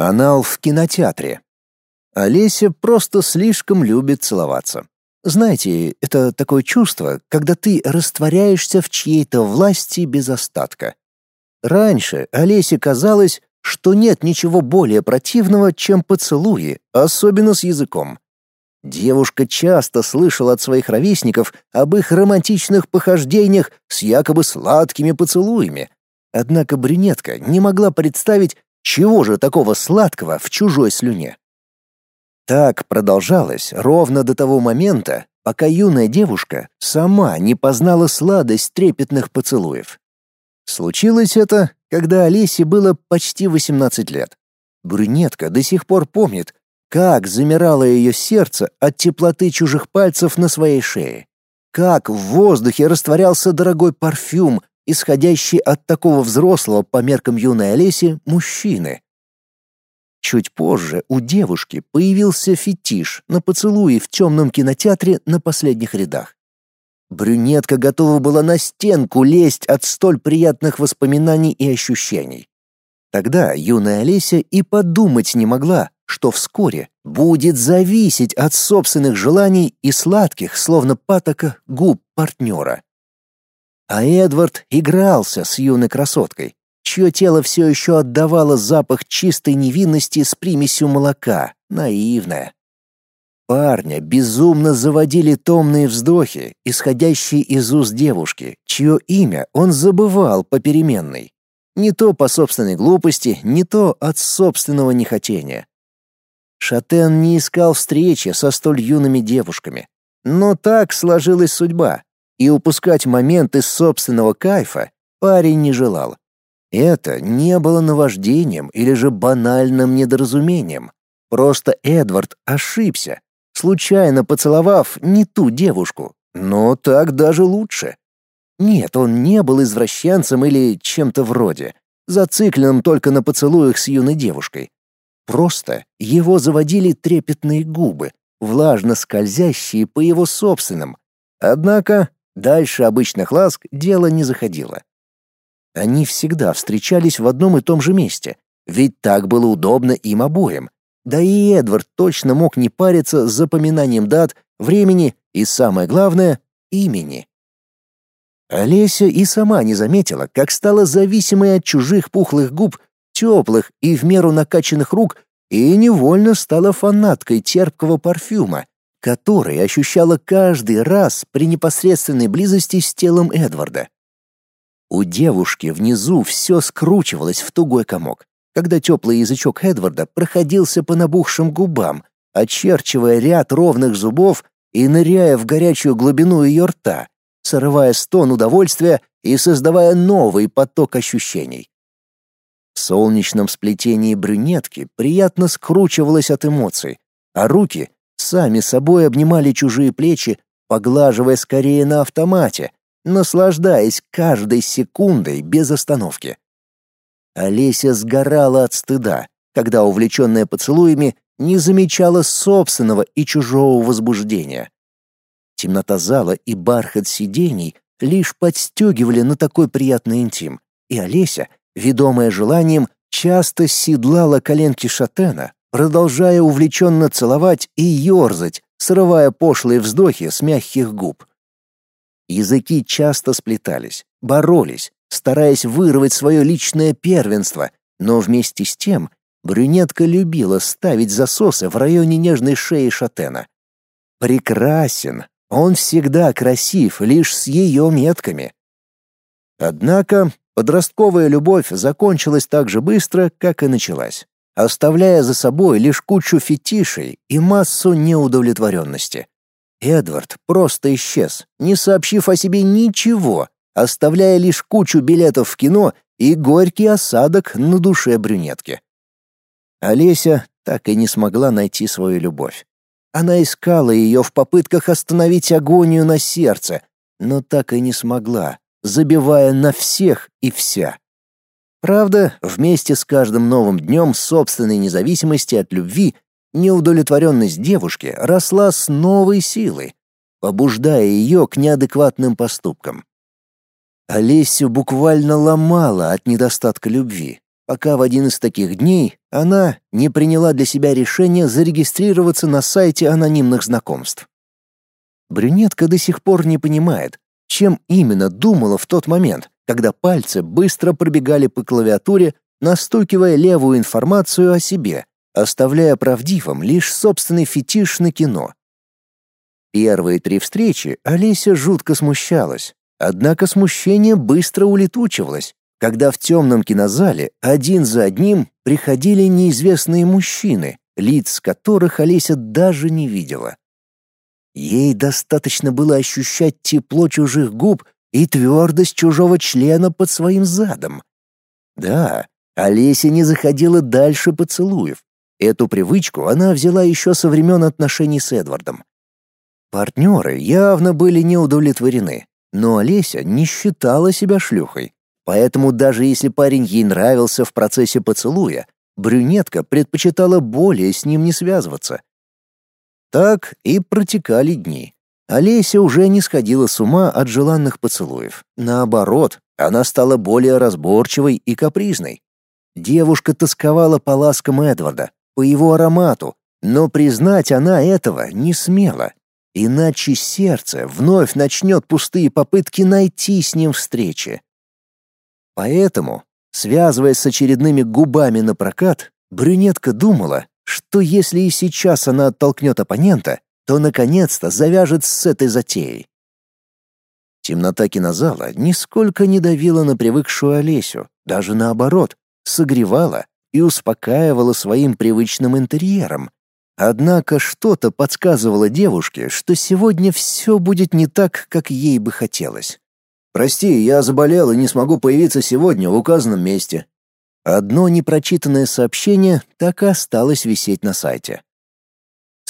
Анал в кинотеатре. Олеся просто слишком любит целоваться. Знаете, это такое чувство, когда ты растворяешься в чьей-то власти без остатка. Раньше Олесе казалось, что нет ничего более противного, чем поцелуи, особенно с языком. Девушка часто слышала от своих ровесников об их романтичных похождениях с якобы сладкими поцелуями. Однако брюнетка не могла представить, чего же такого сладкого в чужой слюне. Так продолжалось ровно до того момента, пока юная девушка сама не познала сладость трепетных поцелуев. Случилось это, когда Олесе было почти 18 лет. Брюнетка до сих пор помнит, как замирало ее сердце от теплоты чужих пальцев на своей шее. Как в воздухе растворялся дорогой парфюм, исходящий от такого взрослого по меркам юной Олеси мужчины. Чуть позже у девушки появился фетиш на поцелуи в темном кинотеатре на последних рядах. Брюнетка готова была на стенку лезть от столь приятных воспоминаний и ощущений. Тогда юная Олеся и подумать не могла, что вскоре будет зависеть от собственных желаний и сладких, словно патока, губ партнера. А Эдвард игрался с юной красоткой, чье тело все еще отдавало запах чистой невинности с примесью молока, наивная. Парня безумно заводили томные вздохи, исходящие из уст девушки, чье имя он забывал попеременной. Не то по собственной глупости, не то от собственного нехотения. Шатен не искал встречи со столь юными девушками. Но так сложилась судьба, и упускать момент из собственного кайфа парень не желал. Это не было наваждением или же банальным недоразумением. Просто Эдвард ошибся, случайно поцеловав не ту девушку. Но так даже лучше. Нет, он не был извращенцем или чем-то вроде, зацикленным только на поцелуях с юной девушкой. Просто его заводили трепетные губы, влажно скользящие по его собственным. Однако дальше обычных ласк дело не заходило. Они всегда встречались в одном и том же месте, ведь так было удобно им обоим. Да и Эдвард точно мог не париться с запоминанием дат, времени и, самое главное, имени. Олеся и сама не заметила, как стала зависимой от чужих пухлых губ, теплых и в меру накачанных рук, и невольно стала фанаткой терпкого парфюма, который ощущала каждый раз при непосредственной близости с телом Эдварда. У девушки внизу все скручивалось в тугой комок, когда теплый язычок Эдварда проходился по набухшим губам, очерчивая ряд ровных зубов и ныряя в горячую глубину ее рта, срывая стон удовольствия и создавая новый поток ощущений. В солнечном сплетении брюнетки приятно скручивалось от эмоций, а руки сами собой обнимали чужие плечи, поглаживая скорее на автомате, наслаждаясь каждой секундой без остановки. Олеся сгорала от стыда, когда, увлеченная поцелуями, не замечала собственного и чужого возбуждения. Темнота зала и бархат сидений лишь подстегивали на такой приятный интим, и Олеся, ведомая желанием, часто седлала коленки шатена, продолжая увлеченно целовать и ерзать, срывая пошлые вздохи с мягких губ. Языки часто сплетались, боролись, стараясь вырвать свое личное первенство, но вместе с тем брюнетка любила ставить засосы в районе нежной шеи шатена. Прекрасен, он всегда красив лишь с ее метками. Однако подростковая любовь закончилась так же быстро, как и началась, оставляя за собой лишь кучу фетишей и массу неудовлетворенности. Эдвард просто исчез, не сообщив о себе ничего, оставляя лишь кучу билетов в кино и горький осадок на душе брюнетки. Олеся так и не смогла найти свою любовь. Она искала ее в попытках остановить агонию на сердце, но так и не смогла, забивая на всех и вся. Правда, вместе с каждым новым днем собственной независимости от любви Неудовлетворенность девушки росла с новой силой, побуждая ее к неадекватным поступкам. Олесю буквально ломала от недостатка любви, пока в один из таких дней она не приняла для себя решение зарегистрироваться на сайте анонимных знакомств. Брюнетка до сих пор не понимает, чем именно думала в тот момент, когда пальцы быстро пробегали по клавиатуре, настукивая левую информацию о себе, оставляя правдивым лишь собственный фетиш на кино. Первые три встречи Олеся жутко смущалась, однако смущение быстро улетучивалось, когда в темном кинозале один за одним приходили неизвестные мужчины, лиц которых Олеся даже не видела. Ей достаточно было ощущать тепло чужих губ и твердость чужого члена под своим задом. Да, Олеся не заходила дальше поцелуев. Эту привычку она взяла еще со времен отношений с Эдвардом. Партнеры явно были не удовлетворены, но Олеся не считала себя шлюхой. Поэтому даже если парень ей нравился в процессе поцелуя, брюнетка предпочитала более с ним не связываться. Так и протекали дни. Олеся уже не сходила с ума от желанных поцелуев. Наоборот, она стала более разборчивой и капризной. Девушка тосковала по ласкам Эдварда, по его аромату, но признать она этого не смела. Иначе сердце вновь начнет пустые попытки найти с ним встречи. Поэтому, связываясь с очередными губами на прокат, брюнетка думала, что если и сейчас она оттолкнет оппонента, то наконец-то завяжет с этой затеей. Темнота кинозала нисколько не давила на привыкшую Олесю, даже наоборот, согревала и успокаивала своим привычным интерьером. Однако что-то подсказывало девушке, что сегодня все будет не так, как ей бы хотелось. «Прости, я заболел и не смогу появиться сегодня в указанном месте», Одно непрочитанное сообщение так и осталось висеть на сайте.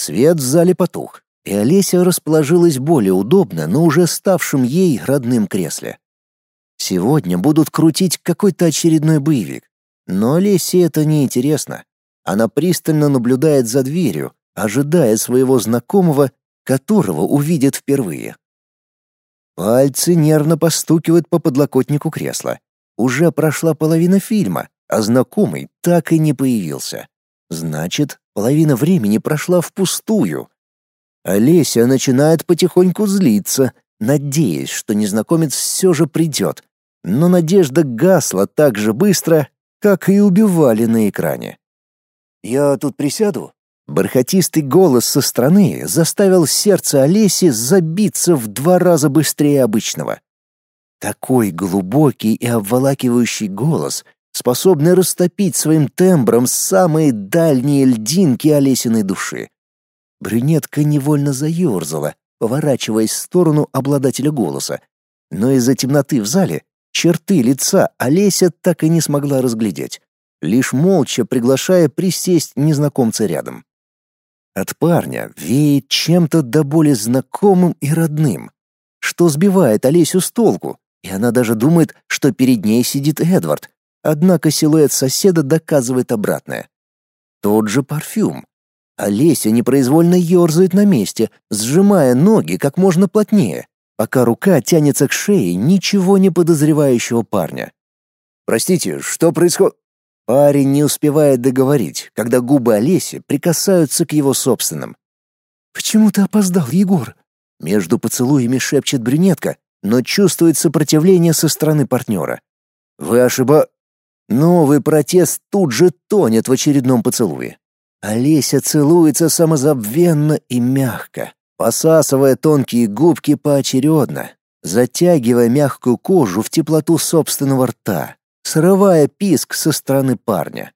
Свет в зале потух, и Олеся расположилась более удобно на уже ставшем ей родным кресле. Сегодня будут крутить какой-то очередной боевик. Но Олесе это не интересно. Она пристально наблюдает за дверью, ожидая своего знакомого, которого увидит впервые. Пальцы нервно постукивают по подлокотнику кресла. Уже прошла половина фильма, а знакомый так и не появился. Значит, половина времени прошла впустую. Олеся начинает потихоньку злиться, надеясь, что незнакомец все же придет. Но надежда гасла так же быстро, как и убивали на экране. «Я тут присяду?» Бархатистый голос со стороны заставил сердце Олеси забиться в два раза быстрее обычного. Такой глубокий и обволакивающий голос способный растопить своим тембром самые дальние льдинки Олесиной души. Брюнетка невольно заерзала, поворачиваясь в сторону обладателя голоса, но из-за темноты в зале черты лица Олеся так и не смогла разглядеть, лишь молча приглашая присесть незнакомца рядом. От парня веет чем-то до боли знакомым и родным, что сбивает Олесю с толку, и она даже думает, что перед ней сидит Эдвард, Однако силуэт соседа доказывает обратное. Тот же парфюм. Олеся непроизвольно ерзает на месте, сжимая ноги как можно плотнее, пока рука тянется к шее ничего не подозревающего парня. «Простите, что происходит?» Парень не успевает договорить, когда губы Олеси прикасаются к его собственным. «Почему ты опоздал, Егор?» Между поцелуями шепчет брюнетка, но чувствует сопротивление со стороны партнера. «Вы ошиба...» Новый протест тут же тонет в очередном поцелуе. Олеся целуется самозабвенно и мягко, посасывая тонкие губки поочередно, затягивая мягкую кожу в теплоту собственного рта, срывая писк со стороны парня.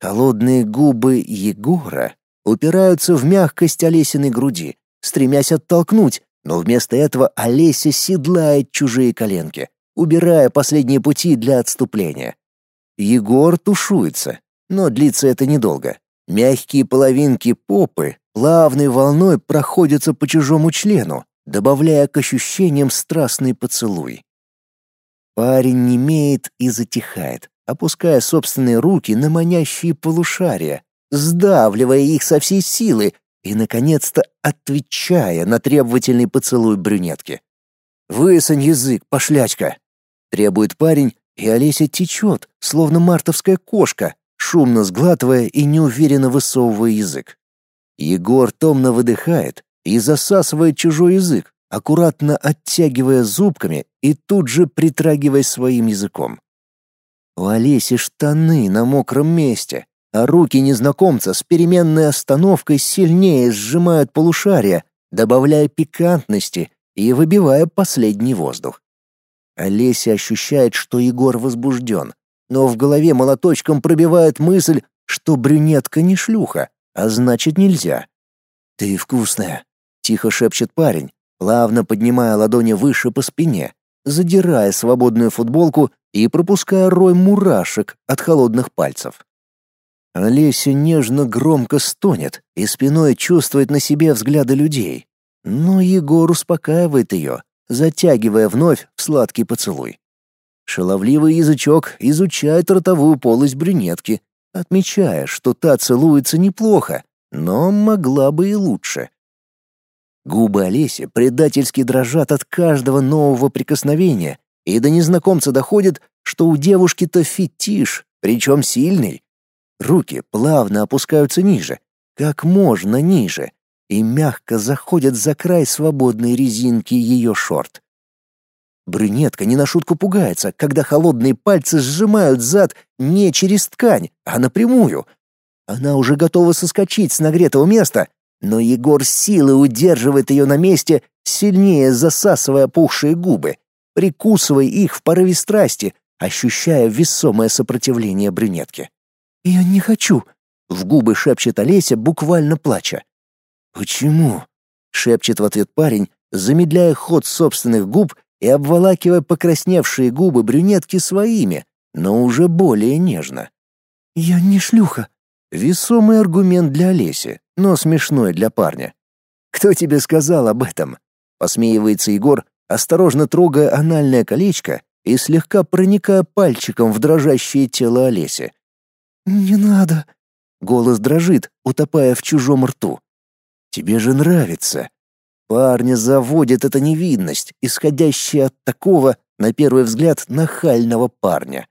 Холодные губы Егора упираются в мягкость Олесиной груди, стремясь оттолкнуть, но вместо этого Олеся седлает чужие коленки, убирая последние пути для отступления. Егор тушуется, но длится это недолго. Мягкие половинки попы плавной волной проходятся по чужому члену, добавляя к ощущениям страстный поцелуй. Парень немеет и затихает, опуская собственные руки на манящие полушария, сдавливая их со всей силы и, наконец-то, отвечая на требовательный поцелуй брюнетки. «Высунь язык, пошлячка!» — требует парень, и Олеся течет, словно мартовская кошка, шумно сглатывая и неуверенно высовывая язык. Егор томно выдыхает и засасывает чужой язык, аккуратно оттягивая зубками и тут же притрагиваясь своим языком. У Олеси штаны на мокром месте, а руки незнакомца с переменной остановкой сильнее сжимают полушария, добавляя пикантности и выбивая последний воздух. Олеся ощущает, что Егор возбужден, но в голове молоточком пробивает мысль, что брюнетка не шлюха, а значит нельзя. «Ты вкусная», — тихо шепчет парень, плавно поднимая ладони выше по спине, задирая свободную футболку и пропуская рой мурашек от холодных пальцев. Олеся нежно громко стонет и спиной чувствует на себе взгляды людей. Но Егор успокаивает ее, затягивая вновь в сладкий поцелуй. Шаловливый язычок изучает ротовую полость брюнетки, отмечая, что та целуется неплохо, но могла бы и лучше. Губы Олеси предательски дрожат от каждого нового прикосновения, и до незнакомца доходит, что у девушки-то фетиш, причем сильный. Руки плавно опускаются ниже, как можно ниже, и мягко заходят за край свободной резинки ее шорт. Брюнетка не на шутку пугается, когда холодные пальцы сжимают зад не через ткань, а напрямую. Она уже готова соскочить с нагретого места, но Егор силой удерживает ее на месте, сильнее засасывая пухшие губы, прикусывая их в порыве страсти, ощущая весомое сопротивление брюнетки. «Я не хочу», — в губы шепчет Олеся, буквально плача. «Почему?» — шепчет в ответ парень, замедляя ход собственных губ и обволакивая покрасневшие губы брюнетки своими, но уже более нежно. «Я не шлюха». Весомый аргумент для Олеси, но смешной для парня. «Кто тебе сказал об этом?» — посмеивается Егор, осторожно трогая анальное колечко и слегка проникая пальчиком в дрожащее тело Олеси. «Не надо». Голос дрожит, утопая в чужом рту. «Тебе же нравится». Парня заводит эта невинность, исходящая от такого, на первый взгляд, нахального парня.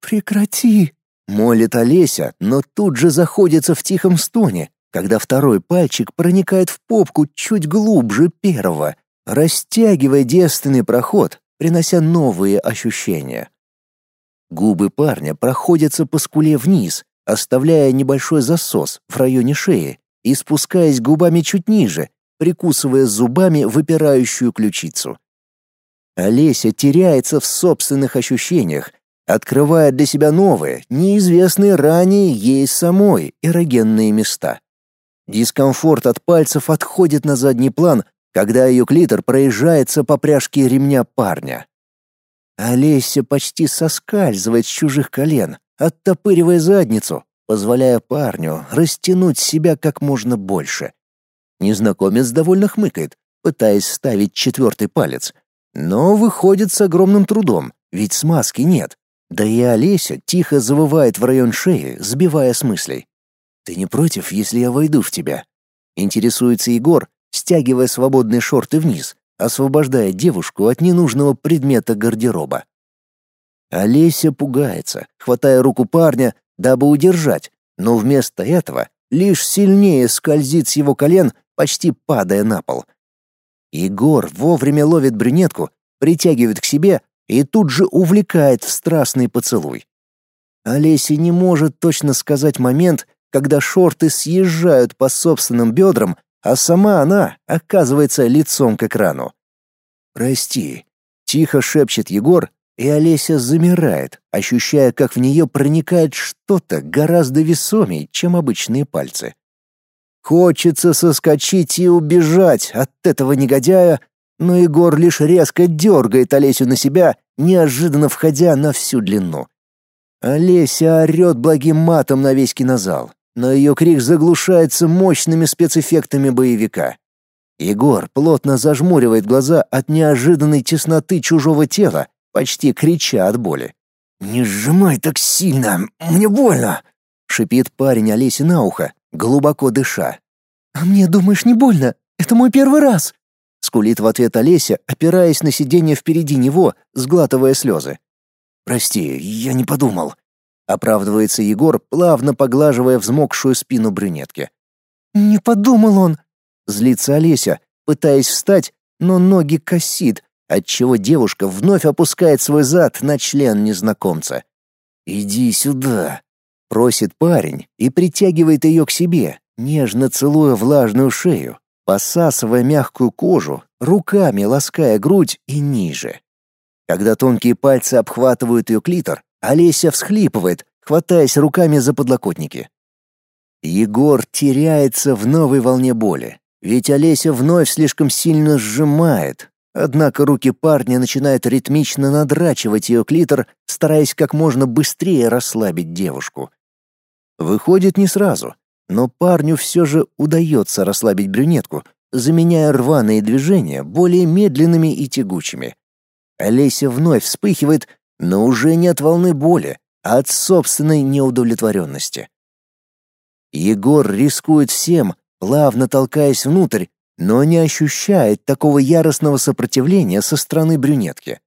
«Прекрати!» — молит Олеся, но тут же заходится в тихом стоне, когда второй пальчик проникает в попку чуть глубже первого, растягивая девственный проход, принося новые ощущения. Губы парня проходятся по скуле вниз, оставляя небольшой засос в районе шеи и спускаясь губами чуть ниже, прикусывая зубами выпирающую ключицу. Олеся теряется в собственных ощущениях, открывая для себя новые, неизвестные ранее ей самой эрогенные места. Дискомфорт от пальцев отходит на задний план, когда ее клитор проезжается по пряжке ремня парня. Олеся почти соскальзывает с чужих колен, оттопыривая задницу, позволяя парню растянуть себя как можно больше. Незнакомец довольно хмыкает, пытаясь ставить четвертый палец, но выходит с огромным трудом, ведь смазки нет. Да и Олеся тихо завывает в район шеи, сбивая с мыслей. «Ты не против, если я войду в тебя?» Интересуется Егор, стягивая свободные шорты вниз, освобождая девушку от ненужного предмета гардероба. Олеся пугается, хватая руку парня, дабы удержать, но вместо этого лишь сильнее скользит с его колен, почти падая на пол. Егор вовремя ловит брюнетку, притягивает к себе и тут же увлекает в страстный поцелуй. Олеся не может точно сказать момент, когда шорты съезжают по собственным бедрам, а сама она оказывается лицом к экрану. «Прости», — тихо шепчет Егор, и Олеся замирает, ощущая, как в нее проникает что-то гораздо весомее, чем обычные пальцы. Хочется соскочить и убежать от этого негодяя, но Егор лишь резко дергает Олесю на себя, неожиданно входя на всю длину. Олеся орет благим матом на весь кинозал но ее крик заглушается мощными спецэффектами боевика. Егор плотно зажмуривает глаза от неожиданной тесноты чужого тела, почти крича от боли. «Не сжимай так сильно, мне больно!» — шипит парень Олесе на ухо, глубоко дыша. «А мне, думаешь, не больно? Это мой первый раз!» — скулит в ответ Олеся, опираясь на сиденье впереди него, сглатывая слезы. прости, я не подумал», — оправдывается Егор, плавно поглаживая взмокшую спину брюнетки. «Не подумал он», — злится Олеся, пытаясь встать, но ноги косит, отчего девушка вновь опускает свой зад на член незнакомца. «Иди сюда», — просит парень и притягивает ее к себе, нежно целуя влажную шею, посасывая мягкую кожу, руками лаская грудь и ниже. Когда тонкие пальцы обхватывают ее клитор, Олеся всхлипывает, хватаясь руками за подлокотники. Егор теряется в новой волне боли, ведь Олеся вновь слишком сильно сжимает. Однако руки парня начинают ритмично надрачивать ее клитор, стараясь как можно быстрее расслабить девушку. Выходит не сразу, но парню все же удается расслабить брюнетку, заменяя рваные движения более медленными и тягучими. Олеся вновь вспыхивает, но уже не от волны боли, а от собственной неудовлетворенности. Егор рискует всем, плавно толкаясь внутрь, но не ощущает такого яростного сопротивления со стороны брюнетки.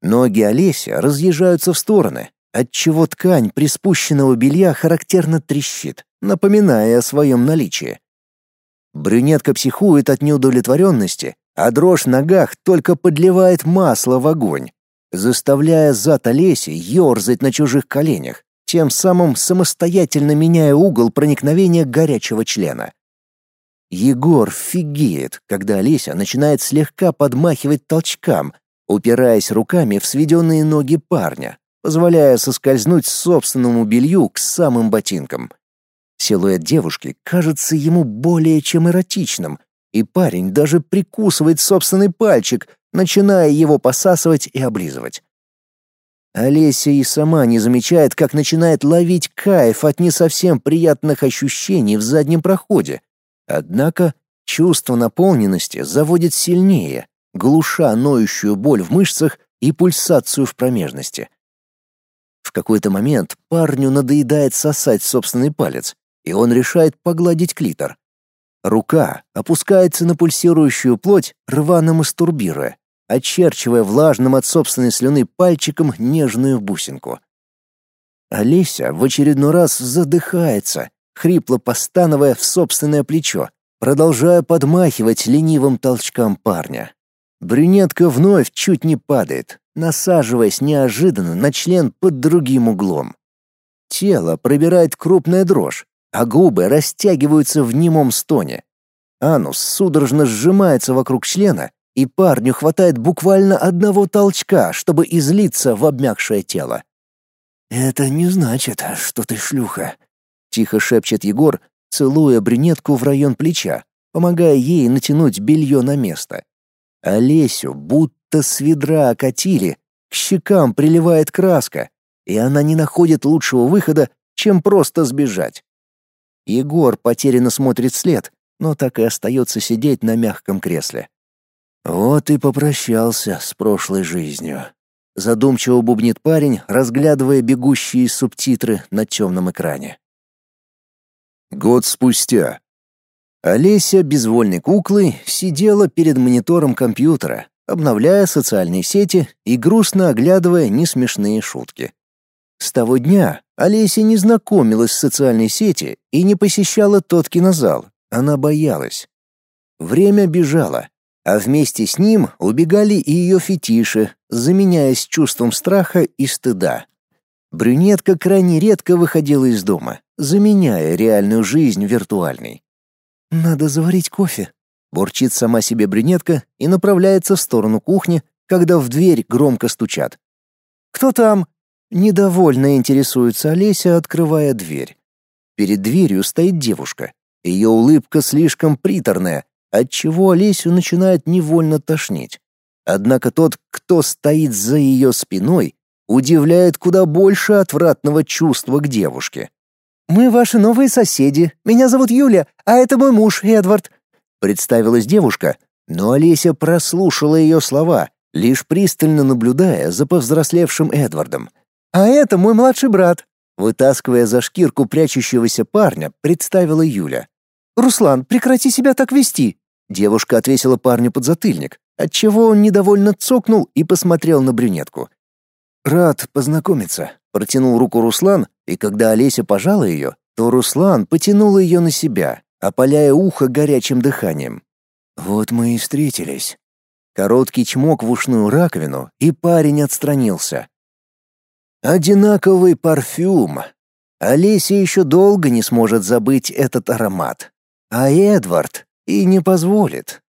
Ноги Олеси разъезжаются в стороны, отчего ткань приспущенного белья характерно трещит, напоминая о своем наличии. Брюнетка психует от неудовлетворенности, а дрожь в ногах только подливает масло в огонь, заставляя зад Олеси ерзать на чужих коленях, тем самым самостоятельно меняя угол проникновения горячего члена. Егор фигеет, когда Олеся начинает слегка подмахивать толчкам, упираясь руками в сведенные ноги парня, позволяя соскользнуть собственному белью к самым ботинкам. Силуэт девушки кажется ему более чем эротичным, и парень даже прикусывает собственный пальчик, начиная его посасывать и облизывать. Олеся и сама не замечает, как начинает ловить кайф от не совсем приятных ощущений в заднем проходе. Однако чувство наполненности заводит сильнее, глуша ноющую боль в мышцах и пульсацию в промежности. В какой-то момент парню надоедает сосать собственный палец, и он решает погладить клитор. Рука опускается на пульсирующую плоть, рвано мастурбируя очерчивая влажным от собственной слюны пальчиком нежную бусинку. Олеся в очередной раз задыхается, хрипло постановая в собственное плечо, продолжая подмахивать ленивым толчкам парня. Брюнетка вновь чуть не падает, насаживаясь неожиданно на член под другим углом. Тело пробирает крупная дрожь, а губы растягиваются в немом стоне. Анус судорожно сжимается вокруг члена, и парню хватает буквально одного толчка, чтобы излиться в обмякшее тело. «Это не значит, что ты шлюха», — тихо шепчет Егор, целуя брюнетку в район плеча, помогая ей натянуть белье на место. Олесю будто с ведра окатили, к щекам приливает краска, и она не находит лучшего выхода, чем просто сбежать. Егор потерянно смотрит вслед, но так и остается сидеть на мягком кресле. Вот и попрощался с прошлой жизнью. Задумчиво бубнит парень, разглядывая бегущие субтитры на темном экране. Год спустя. Олеся безвольной куклой сидела перед монитором компьютера, обновляя социальные сети и грустно оглядывая несмешные шутки. С того дня Олеся не знакомилась с социальной сети и не посещала тот кинозал. Она боялась. Время бежало, а вместе с ним убегали и ее фетиши, заменяясь чувством страха и стыда. Брюнетка крайне редко выходила из дома, заменяя реальную жизнь виртуальной. «Надо заварить кофе», — бурчит сама себе брюнетка и направляется в сторону кухни, когда в дверь громко стучат. «Кто там?» — недовольно интересуется Олеся, открывая дверь. Перед дверью стоит девушка. Ее улыбка слишком приторная, отчего Олесю начинает невольно тошнить. Однако тот, кто стоит за ее спиной, удивляет куда больше отвратного чувства к девушке. «Мы ваши новые соседи. Меня зовут Юля, а это мой муж Эдвард», — представилась девушка, но Олеся прослушала ее слова, лишь пристально наблюдая за повзрослевшим Эдвардом. «А это мой младший брат», — вытаскивая за шкирку прячущегося парня, представила Юля. «Руслан, прекрати себя так вести. Девушка отвесила парню подзатыльник, отчего он недовольно цокнул и посмотрел на брюнетку. Рад познакомиться, протянул руку Руслан, и когда Олеся пожала ее, то Руслан потянул ее на себя, опаляя ухо горячим дыханием. Вот мы и встретились. Короткий чмок в ушную раковину, и парень отстранился. Одинаковый парфюм. Олеся еще долго не сможет забыть этот аромат. А Эдвард и не позволит.